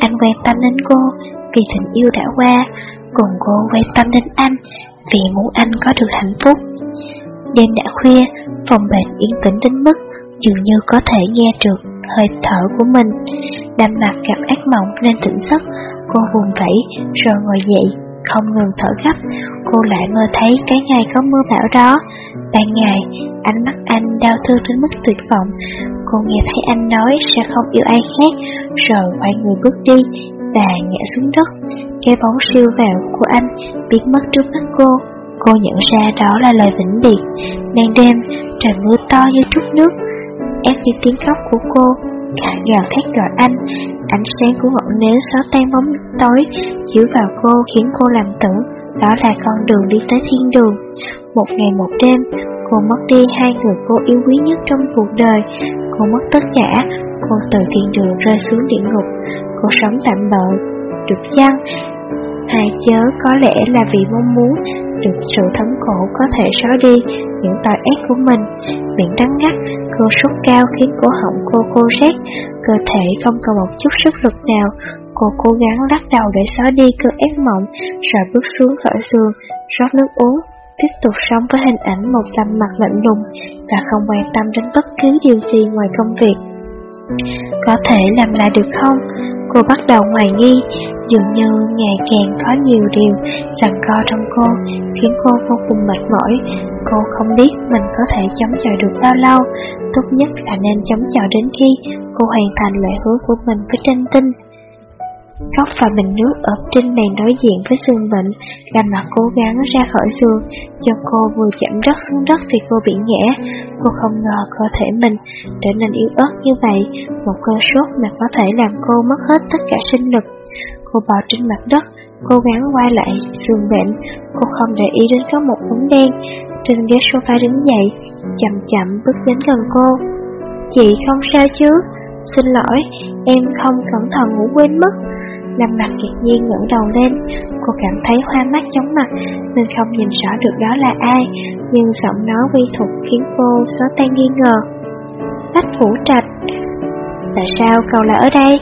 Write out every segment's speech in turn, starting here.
Anh quan tâm đến cô vì tình yêu đã qua. Còn cô quan tâm đến anh vì muốn anh có được hạnh phúc. Đêm đã khuya, phòng bệnh yên tĩnh đến mức dường như có thể nghe được hơi thở của mình. Đam mặt gặp ác mộng nên tỉnh giấc Cô vùng vẫy rồi ngồi dậy. Không ngừng thở gấp. Cô lại mơ thấy cái ngày có mưa bão đó. Ban ngày, Ánh mắt anh đau thương đến mức tuyệt vọng. Cô nghe thấy anh nói sẽ không yêu ai khác, Rồi quay người bước đi Và ngã xuống đất. Cái bóng siêu vẹo của anh biến mất trước mắt cô. Cô nhận ra đó là lời vĩnh biệt. Ban đêm trời mưa to như trút nước, ép đi tiếng khóc của cô. Cả gào thét gọi anh. Ánh sáng của ngọn nến xóa tan bóng tối, Chiếu vào cô khiến cô làm tưởng Đó là con đường đi tới thiên đường. Một ngày một đêm, Cô mất đi hai người cô yêu quý nhất trong cuộc đời. Cô mất tất cả. Cô từ thiên đường rơi xuống địa ngục. Cô sống tạm bợ. Được chăng? Hai chớ có lẽ là vì mong muốn được sự thống khổ có thể xóa đi những tội ác của mình. Miệng đắng ngắt, cô sốt cao khiến cổ họng cô khô rét, cơ thể không còn một chút sức lực nào. Cô cố gắng lắc đầu để xóa đi cơn ác mộng, rồi bước xuống khỏi giường, rót nước uống, tiếp tục sống với hình ảnh một tâm mặt lạnh lùng và không quan tâm đến bất cứ điều gì ngoài công việc. Có thể làm lại được không? Cô bắt đầu hoài nghi, dường như ngày càng có nhiều điều rằng co trong cô, khiến cô vô cùng mệt mỏi. Cô không biết mình có thể chống chọi được bao lâu, tốt nhất là nên chống chọi đến khi cô hoàn thành lời hứa của mình với tranh tinh. Cốc và bình nước ở trên bàn đối diện với giường bệnh Làm mặt cố gắng ra khỏi giường Cho cô vừa chạm đất xuống đất thì cô bị ngã Cô không ngờ cơ thể mình trở nên yếu ớt như vậy. Một cơn sốt mà có thể làm cô mất hết tất cả sinh lực. Cô bò trên mặt đất Cố gắng quay lại giường bệnh. Cô không để ý đến có một bóng đen Trên ghế sofa đứng dậy Chậm chậm bước đến gần cô. Chị không sao chứ? Xin lỗi, em không cẩn thận ngủ quên mất. Lâm mặt kiệt nhiên ngẩng đầu lên, Cô cảm thấy hoa mắt chóng mặt Nên không nhìn rõ được đó là ai, Nhưng giọng nói vi thuộc khiến cô xóa tan nghi ngờ Bách Vũ Trạch, Tại sao cậu lại ở đây?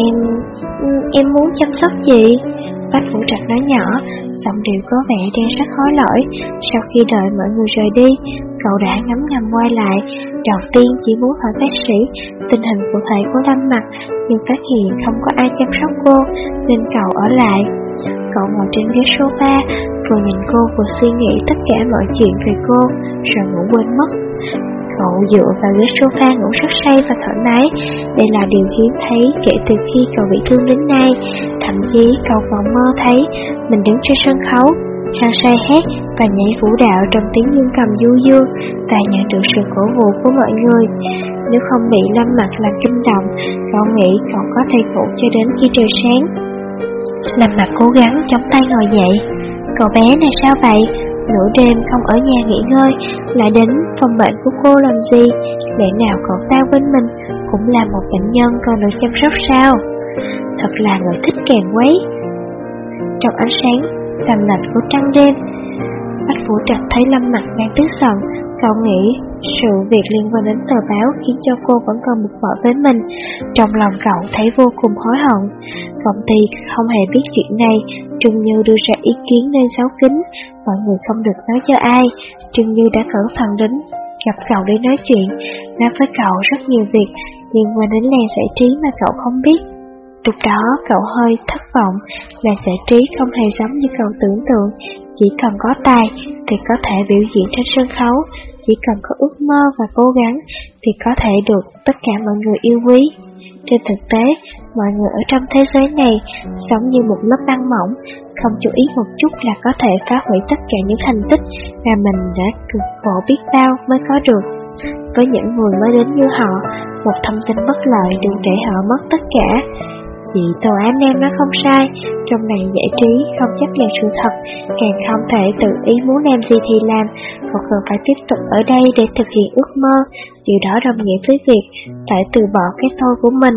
Em... em muốn chăm sóc chị Bách Vũ Trạch nói nhỏ, giọng điệu có vẻ đang rất khó lỗi. Sau khi đợi mọi người rời đi, cậu đã ngắm ngầm quay lại. Đầu tiên chỉ muốn hỏi bác sĩ tình hình cụ thể của Lâm Mặt, nhưng phát hiện không có ai chăm sóc cô, nên cậu ở lại. Cậu ngồi trên ghế sofa, vừa nhìn cô vừa suy nghĩ tất cả mọi chuyện về cô, rồi ngủ quên mất. Cậu dựa vào ghế sofa ngủ rất say và thoải mái. Đây là điều hiếm thấy kể từ khi cậu bị thương đến nay. Thậm chí cậu còn mơ thấy mình đứng trên sân khấu, hăng say hát và nhảy vũ đạo trong tiếng dương cầm du dương và nhận được sự cổ vũ của mọi người. Nếu không bị lâm mặt làm kinh động, cậu nghĩ cậu có thể ngủ cho đến khi trời sáng. Lâm mặt cố gắng chống tay ngồi dậy. Cậu bé này sao vậy? Nửa đêm không ở nhà nghỉ ngơi, Lại đến phòng bệnh của cô làm gì Lẽ nào cậu ta quên mình Cũng là một bệnh nhân còn được chăm sóc sao Thật là người thích kèn quấy Trong ánh sáng Tầm lạnh của trăng đêm Bách Vũ Trạch thấy Lâm Mặt đang tức giận, Cậu nghĩ sự việc liên quan đến tờ báo khiến cho cô vẫn còn bực bội với mình. Trong lòng cậu thấy vô cùng hối hận. Công ty không hề biết chuyện này, Trương Như đưa ra ý kiến nên giấu kín, mọi người không được nói cho ai. Trương Như đã cẩn thận đến gặp cậu để nói chuyện, nói với cậu rất nhiều việc liên quan đến làng giải trí mà cậu không biết. Lúc đó cậu hơi thất vọng là giải trí không hề giống như cậu tưởng tượng, chỉ cần có tài thì có thể biểu diễn trên sân khấu, chỉ cần có ước mơ và cố gắng thì có thể được tất cả mọi người yêu quý. Trên thực tế, mọi người ở trong thế giới này sống như một lớp băng mỏng, không chú ý một chút là có thể phá hủy tất cả những thành tích mà mình đã cực khổ biết bao mới có được. Với những người mới đến như họ, một thông tin bất lợi đủ để họ mất tất cả. Chị Tô Á Nam nói không sai, trong này giải trí không chấp nhận sự thật, càng không thể tự ý muốn làm gì thì làm, cậu cần phải tiếp tục ở đây để thực hiện ước mơ, điều đó đồng nghĩa với việc phải từ bỏ cái tôi của mình.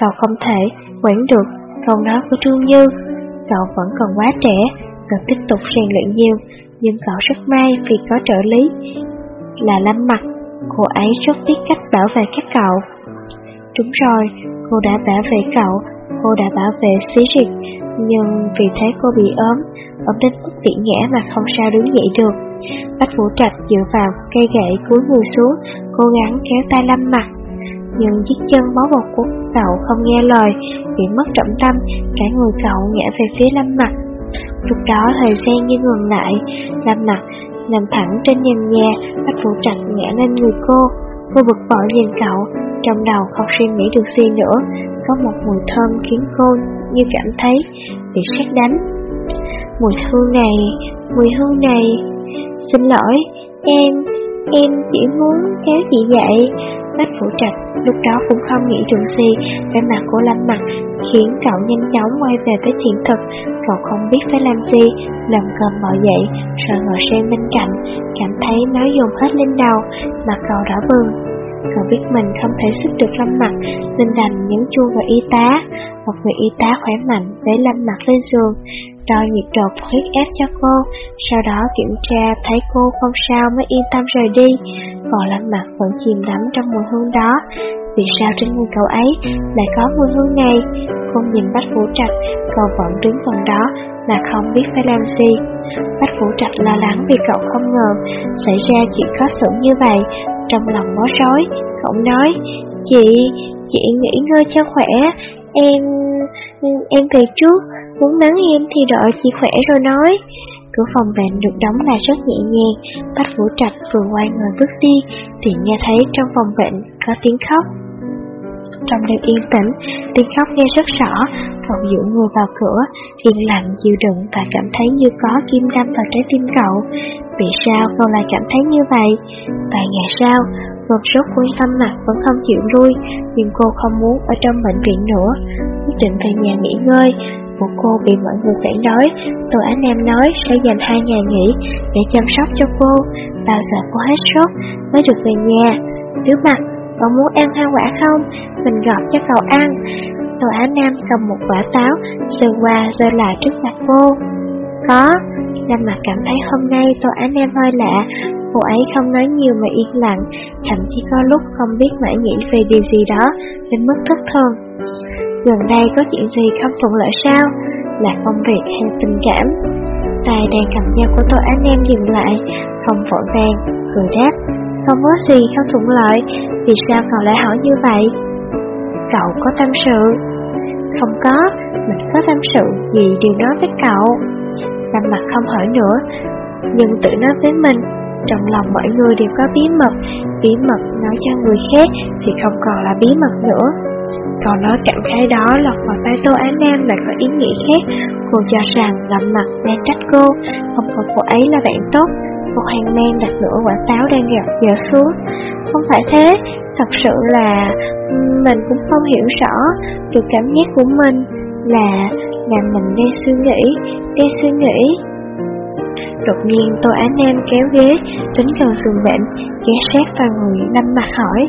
Cậu không thể quản được câu nói của Trương Như, cậu vẫn còn quá trẻ, cần tiếp tục rèn luyện nhiều, nhưng cậu rất may vì có trợ lý là Lâm Mặt, cô ấy rất biết cách bảo vệ các cậu. Đúng rồi, cô đã bảo vệ cậu, cô đã bảo vệ xí nhưng vì thế cô bị ốm, ốm đến mức bị ngã mà không sao đứng dậy được. Bách Vũ Trạch dựa vào cây gậy cúi người xuống, cố gắng kéo tay Lâm Mặt. Nhưng chiếc chân bó bột của cậu không nghe lời, bị mất trọng tâm, cả người cậu ngã về phía Lâm Mặt. Lúc đó thời gian như ngừng lại, Lâm Mặt nằm thẳng trên nền nhà, Bách Vũ Trạch ngã lên người cô. Cô bực bội nhìn cậu, trong đầu không suy nghĩ được gì nữa, có một mùi thơm khiến cô như cảm thấy bị sét đánh. Mùi hương này, mùi hương này, xin lỗi, em, em chỉ muốn kéo chị dậy. Bách Phủ Trạch lúc đó cũng không nghĩ được gì, vẻ mặt của Lâm Mặt khiến cậu nhanh chóng quay về với hiện thực. Cậu không biết phải làm gì, lầm cầm bỏ dậy, rồi ngồi xem bên cạnh, cảm thấy nó dùng hết lên đầu, mặt cậu đỏ bừng. Cậu biết mình không thể sức được Lâm Mặt, nên đành nhấn chuông vào y tá. Một người y tá khỏe mạnh để Lâm Mặt lên giường, đo nhiệt độ huyết ép cho cô, sau đó kiểm tra thấy cô không sao mới yên tâm rời đi. Còn Lâm Mặt vẫn chìm đắm trong mùi hương đó. Vì sao trên người cậu ấy lại có mùi hương này? Cô nhìn Bách Vũ Trạch, cậu vẫn đứng gần đó mà không biết phải làm gì. Bách Vũ Trạch lo lắng vì cậu không ngờ xảy ra chuyện khó xử như vậy. Trong lòng bó rối, cậu nói, Chị, chị nghỉ ngơi cho khỏe, em, em về trước, muốn nắng em thì đợi chị khỏe rồi nói. Cửa phòng bệnh được đóng lại rất nhẹ nhàng, Bách Vũ Trạch vừa quay người bước đi, thì nghe thấy trong phòng bệnh có tiếng khóc. Trong đêm yên tĩnh, tiếng khóc nghe rất rõ, cậu dựa người vào cửa, yên lặng chịu đựng và cảm thấy như có kim đâm vào trái tim cậu. Vì sao cậu lại cảm thấy như vậy? Vài ngày sau, cơn sốt quân tâm mặt vẫn không chịu lui, nhưng cô không muốn ở trong bệnh viện nữa, quyết định về nhà nghỉ ngơi. Của cô bị mọi người phản đối, Tô Á Nam nói sẽ dành hai ngày nghỉ để chăm sóc cho cô, bao giờ cô hết sốt mới được về nhà. Thứ mặt, cậu muốn ăn hoa quả không? Mình gọt cho cậu ăn. Tô Á Nam cầm một quả táo, sờ qua rơi lại trước mặt cô. Có, Lâm mặt cảm thấy hôm nay Tô Á Nam hơi lạ, cô ấy không nói nhiều mà yên lặng, thậm chí có lúc không biết mãi nghĩ về điều gì đó, đến mức thất thường. Gần đây có chuyện gì không thuận lợi sao? Là công việc hay tình cảm? Tài đang cầm dao của Tô Á Nam dừng lại, không vội vàng, cười đáp. Không có gì không thuận lợi, vì sao cậu lại hỏi như vậy? Cậu có tâm sự? Không có, mình có tâm sự gì đều nói với cậu. Lâm mặt không hỏi nữa, nhưng tự nói với mình, trong lòng mọi người đều có bí mật, bí mật nói cho người khác thì không còn là bí mật nữa. Còn nói cảm khái đó lọt vào tay Tô Á Nam lại có ý nghĩa khác, cô cho rằng Lâm mặt đang trách cô, không còn cô ấy là bạn tốt, một hàng men đặt nửa quả táo đang gạt giờ xuống. Không phải thế Thật sự là Mình cũng không hiểu rõ Được cảm giác của mình Là Là mình đang suy nghĩ Đang suy nghĩ. Đột nhiên tôi Á Nam kéo ghế tính gần giường bệnh Ghé sát vào người Lâm mặt hỏi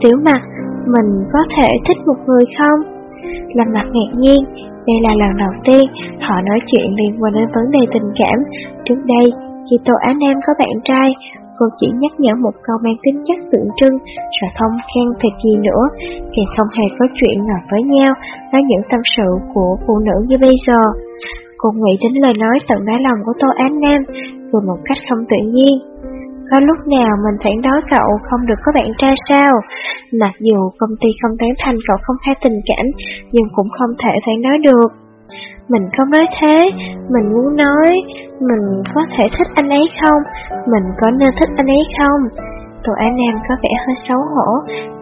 Tiểu mặt Mình có thể thích một người không? Lâm mặt ngạc nhiên đây là lần đầu tiên họ nói chuyện liên quan đến vấn đề tình cảm. Trước đây, khi Tô Á Nam có bạn trai, cô chỉ nhắc nhở một câu mang tính chất tượng trưng, rồi không khen thật gì nữa, thì không hề có chuyện ngọt với nhau, nói những tâm sự của phụ nữ như bây giờ. Cô nghĩ đến lời nói tận đáy lòng của Tô Á Nam, vừa một cách không tự nhiên. Có lúc nào mình phản đối cậu không được có bạn trai sao? Mặc dù công ty không tán thành cậu không khai tình cảm, nhưng cũng không thể phản đối được. Mình không nói thế, mình muốn nói, mình có thể thích anh ấy không? Mình có nên thích anh ấy không? tụi Á Nam có vẻ hơi xấu hổ,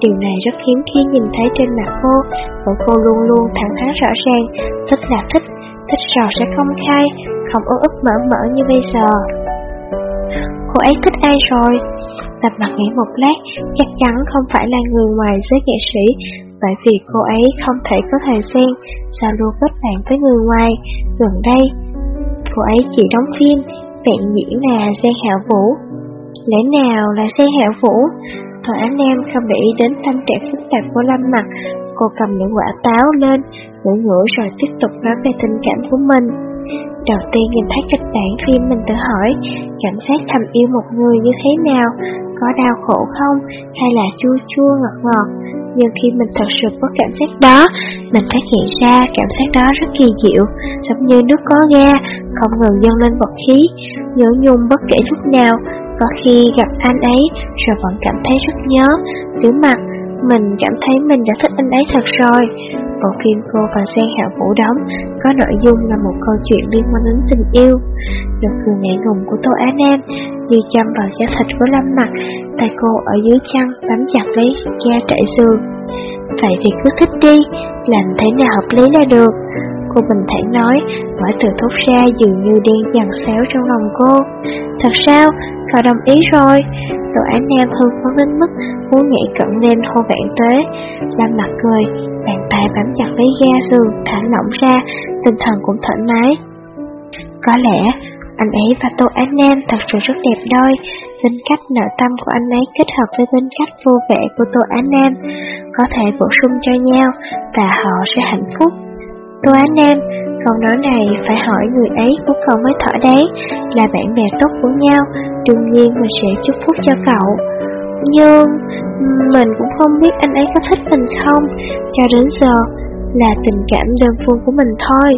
điều này rất hiếm khi nhìn thấy trên mặt cô, bởi cô luôn luôn thẳng thắn rõ ràng, thích là thích, thích rồi sẽ không khai, không ướt ức mở mở như bây giờ. Cô ấy thích ai rồi? Tập mặt nghĩ một lát, chắc chắn không phải là người ngoài giới nghệ sĩ, bởi vì cô ấy không thể có thời gian giao lưu kết bạn với người ngoài. Gần đây, cô ấy chỉ đóng phim, bạn diễn là Giang Hạo Vũ. Lẽ nào là Giang Hạo Vũ? Thôi ánh em không để ý đến tâm trạng phức tạp của Lâm Mặt, cô cầm những quả táo lên, ngửi ngửi rồi tiếp tục nói về tình cảm của mình. Đầu tiên nhìn thấy kịch bản phim mình tự hỏi, cảm giác thầm yêu một người như thế nào, có đau khổ không, hay là chua chua ngọt ngọt. Nhưng khi mình thật sự có cảm giác đó, mình phát hiện ra cảm giác đó rất kỳ diệu, giống như nước có ga, không ngừng dâng lên bọt khí, nhớ nhung bất kể lúc nào, có khi gặp anh ấy rồi vẫn cảm thấy rất nhớ, dưới mặt mình cảm thấy mình đã thích anh ấy thật rồi. Bộ phim cô và Giang Hạ Vũ đóng có nội dung là một câu chuyện liên quan đến tình yêu. Nụ cười ngại ngùng của Tô Á Nam như chăm vào da thịt của Lâm Mặt, tay cô ở dưới chân bám chặt lấy da trại giường. Vậy thì cứ thích đi, làm thế nào hợp lý là được. Cô bình thản nói, quả từ thốt ra dường như đen dần xéo trong lòng cô. Thật sao? Cậu đồng ý rồi. Tổ án nam hưng phấn đến mức muốn nhảy cận lên hô bạn tới. Lâm mặt cười, bàn tay bám chặt lấy ga giường, thả lỏng ra, tinh thần cũng thoải mái. Có lẽ anh ấy và Tô Án Nam thật sự rất đẹp đôi, tính cách nội tâm của anh ấy kết hợp với tính cách vô vẻ của Tô Án Nam, có thể bổ sung cho nhau và họ sẽ hạnh phúc. Tô Á Nam, câu nói này phải hỏi người ấy của cậu mới thở đấy, là bạn bè tốt của nhau, đương nhiên mình sẽ chúc phúc cho cậu. Nhưng mình cũng không biết anh ấy có thích mình không, cho đến giờ là tình cảm đơn phương của mình thôi.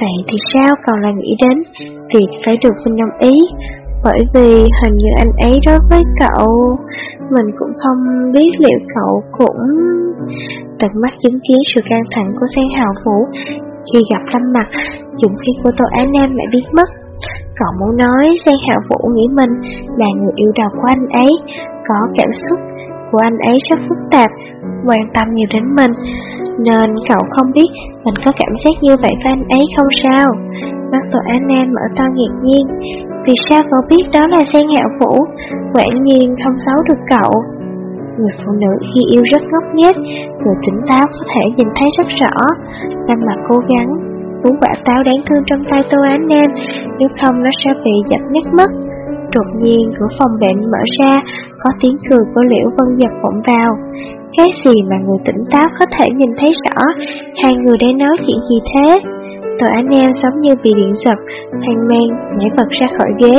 Vậy thì sao còn lại nghĩ đến việc phải được mình đồng ý? Bởi vì hình như anh ấy đối với cậu, mình cũng không biết liệu cậu cũng tận mắt chứng kiến sự căng thẳng của Sen Hào Vũ khi gặp Lâm Mặt, dụng khí của Tô Á Nam lại biến mất. Cậu muốn nói Sen Hào Vũ nghĩ mình là người yêu đầu của anh ấy, có cảm xúc của anh ấy rất phức tạp, quan tâm nhiều đến mình, nên cậu không biết mình có cảm giác như vậy với anh ấy không sao. Mắt tội An Nam mở to ngạc nhiên, vì sao cậu biết đó là Sen ngạo Vũ, quả nhiên không xấu được cậu. Người phụ nữ khi yêu rất ngốc nghếch, người tỉnh táo có thể nhìn thấy rất rõ. Lâm mặt cố gắng, cuốn quả táo đáng thương trong tay Tô Án Nam, nếu không nó sẽ bị dập nát mất. Đột nhiên cửa phòng bệnh mở ra, có tiếng cười của Liễu Vân Dật vọng vào. Cái gì mà người tỉnh táo có thể nhìn thấy rõ, hai người đang nói chuyện gì thế? Tô anh em giống như bị điện giật, hoang mang, nhảy vật ra khỏi ghế,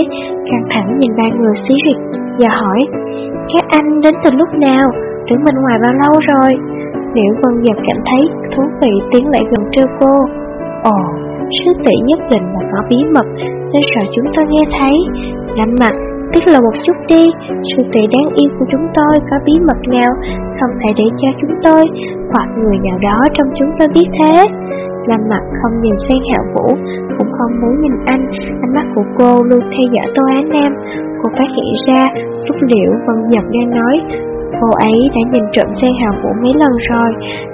căng thẳng nhìn ba người xí rịch, và hỏi, các anh đến từ lúc nào? Đứng bên ngoài bao lâu rồi? Liễu Vân Giật cảm thấy thú vị tiến lại gần trưa cô. Ồ, sứ tỷ nhất định là có bí mật, nên sợ chúng tôi nghe thấy. Lạnh mặt, tức là một chút đi, sư tỷ đáng yêu của chúng tôi có bí mật nào không thể để cho chúng tôi hoặc người nào đó trong chúng tôi biết thế. Lâm mặt không nhìn sang Hạ Vũ, cũng không muốn nhìn anh, ánh mắt của cô luôn theo dõi Tô Á Nam. Cô phát hiện ra, lúc liệu Vân Nhật đang nói, cô ấy đã nhìn trộm sang Hạ Vũ mấy lần rồi.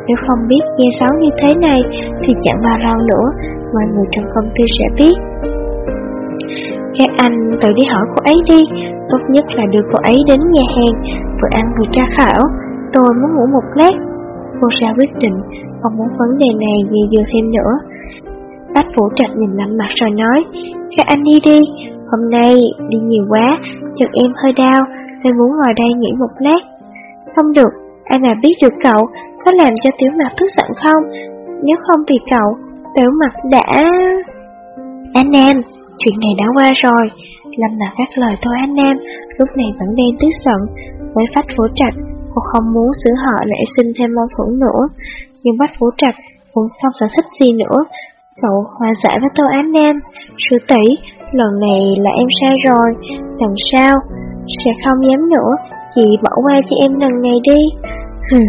Nếu không biết che giấu như thế này, thì chẳng bao lâu nữa, mọi người trong công ty sẽ biết. Các anh tự đi hỏi cô ấy đi, tốt nhất là đưa cô ấy đến nhà hàng, vừa ăn vừa tra khảo. Tôi muốn ngủ một lát. Cô ra quyết định, không muốn vấn đề này dây dưa thêm nữa. Bách Vũ Trạch nhìn lạnh mặt rồi nói, các anh đi đi, hôm nay đi nhiều quá, chân em hơi đau, nên muốn ngồi đây nghỉ một lát. Không được, ai mà biết được cậu có làm cho tiểu mặt tức giận không? Nếu không thì cậu, tiểu mặt đã... Anh em, chuyện này đã qua rồi. Lâm mặt các lời thôi anh em, lúc này vẫn đang tức giận. Với phách vũ trạch, cô không muốn xử họ lại sinh thêm mâu thuẫn nữa. Nhưng Phách vũ trạch cũng không sở thích gì nữa. Cậu hòa giải với Tô Á Nam, sư tỷ, lần này là em sai rồi, lần sau sẽ không dám nữa, chị bỏ qua cho em lần này đi. Hừm.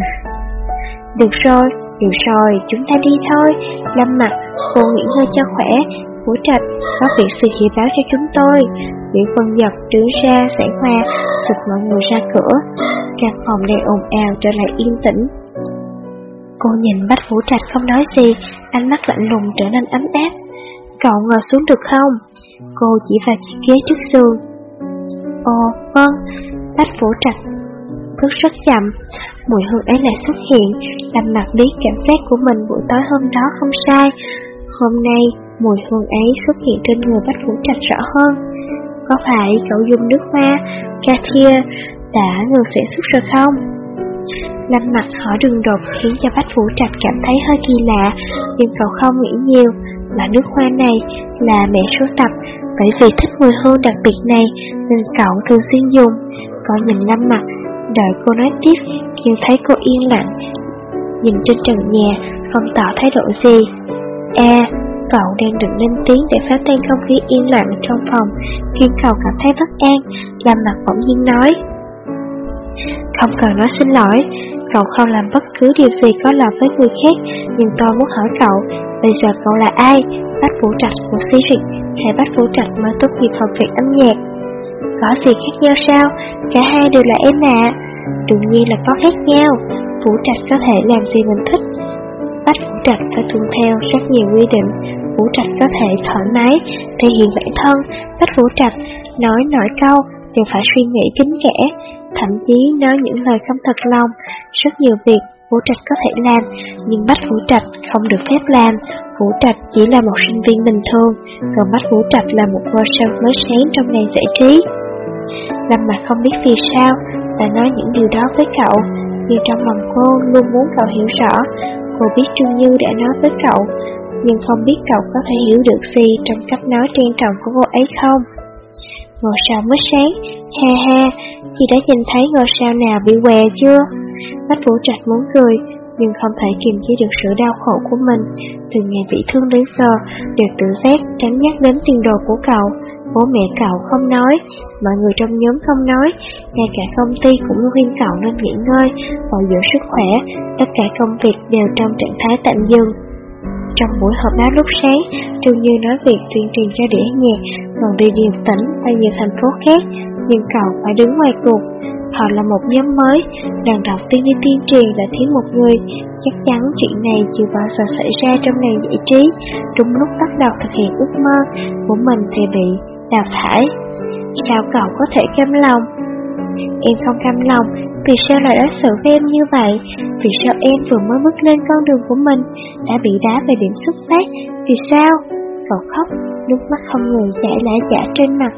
Được rồi, được rồi, chúng ta đi thôi. Lâm mặt, cô nghỉ ngơi cho khỏe của Trạch, có việc sự chỉ báo cho chúng tôi. Nguyễn Phân Giật đứng ra giải hoa, sụp mọi người ra cửa. Căn phòng đầy ồn ào trở lại yên tĩnh. Cô nhìn Bách Vũ Trạch không nói gì, ánh mắt lạnh lùng trở nên ấm áp. Cậu ngồi xuống được không? Cô chỉ vào chiếc ghế trước giường. Ồ, vâng, Bách Vũ Trạch bước rất chậm. Mùi hương ấy lại xuất hiện, làm mặt biết cảm giác của mình buổi tối hôm đó không sai. Hôm nay, mùi hương ấy xuất hiện trên người Bách Vũ Trạch rõ hơn. Có phải cậu dùng nước hoa, Katia đã ngược sản xuất rồi không? Lâm mặt hỏi đường đột khiến cho Bách Vũ Trạch cảm thấy hơi kỳ lạ, nhưng cậu không nghĩ nhiều. Loại nước hoa này là mẹ số tập, bởi vì thích mùi hương đặc biệt này nên cậu thường xuyên dùng. Cậu nhìn Lâm mặt, đợi cô nói tiếp, nhưng thấy cô yên lặng, nhìn trên trần nhà, không tỏ thái độ gì. À, cậu đang định lên tiếng để phá tan không khí yên lặng trong phòng, khiến cậu cảm thấy bất an, làm mặt bỗng nhiên nói. Không cần nói xin lỗi, cậu không làm bất cứ điều gì có lỗi với người khác, nhưng tôi muốn hỏi cậu, bây giờ cậu là ai? Bách Vũ Trạch của Sirius hay Bách Vũ Trạch mới tốt nghiệp học viện âm nhạc? Có gì khác nhau sao? Cả hai đều là em ạ. À. Đương nhiên là có khác nhau, Vũ Trạch có thể làm gì mình thích bắt Vũ Trạch phải tuân theo rất nhiều quy định, Vũ Trạch có thể thoải mái, thể hiện bản thân, Bách Vũ Trạch nói nổi câu đều phải suy nghĩ kín kẽ, thậm chí nói những lời không thật lòng. Rất nhiều việc Vũ Trạch có thể làm, nhưng bắt Vũ Trạch không được phép làm. Vũ Trạch chỉ là một sinh viên bình thường, còn bắt Vũ Trạch là một ngôi sao mới sáng trong ngành giải trí. Lâm mà không biết vì sao ta nói những điều đó với cậu, nhưng trong lòng cô luôn muốn cậu hiểu rõ. Cô biết Trương Như đã nói với cậu, nhưng không biết cậu có thể hiểu được gì trong cách nói trang trọng của cô ấy không. Ngôi sao mới sáng, ha ha, chị đã nhìn thấy ngôi sao nào bị què chưa? Bách Vũ Trạch muốn cười, nhưng không thể kiềm chế được sự đau khổ của mình. Từ ngày bị thương đến giờ, đều tự giác tránh nhắc đến tiền đồ của cậu. Bố mẹ cậu không nói, mọi người trong nhóm không nói, ngay cả công ty cũng khuyên cậu nên nghỉ ngơi, bồi dưỡng sức khỏe, tất cả công việc đều trong trạng thái tạm dừng. Trong buổi họp báo lúc sáng, Trương Như nói việc tuyên truyền cho đĩa nhạc còn đi nhiều tỉnh và nhiều thành phố khác, nhưng cậu phải đứng ngoài cuộc. Họ là một nhóm mới, đàn đọc tiên đi tuyên truyền là thiếu một người, chắc chắn chuyện này chưa bao giờ xảy ra trong ngành giải trí. Đúng lúc bắt đầu thực hiện ước mơ của mình thì bị đào thải. Sao cậu có thể cam lòng? Em không cam lòng, vì sao lại đối xử với em như vậy? Vì sao em vừa mới bước lên con đường của mình, đã bị đá về điểm xuất phát? Vì sao? Cậu khóc, nước mắt không ngừng chảy lã chả trên mặt.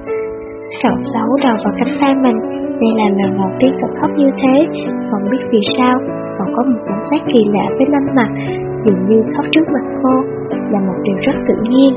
Cậu giấu đầu vào cánh tay mình, đây là lần đầu tiên cậu khóc như thế, không biết vì sao, cậu có một cảm giác kỳ lạ với lâm mặt, dường như khóc trước mặt cô là một điều rất tự nhiên.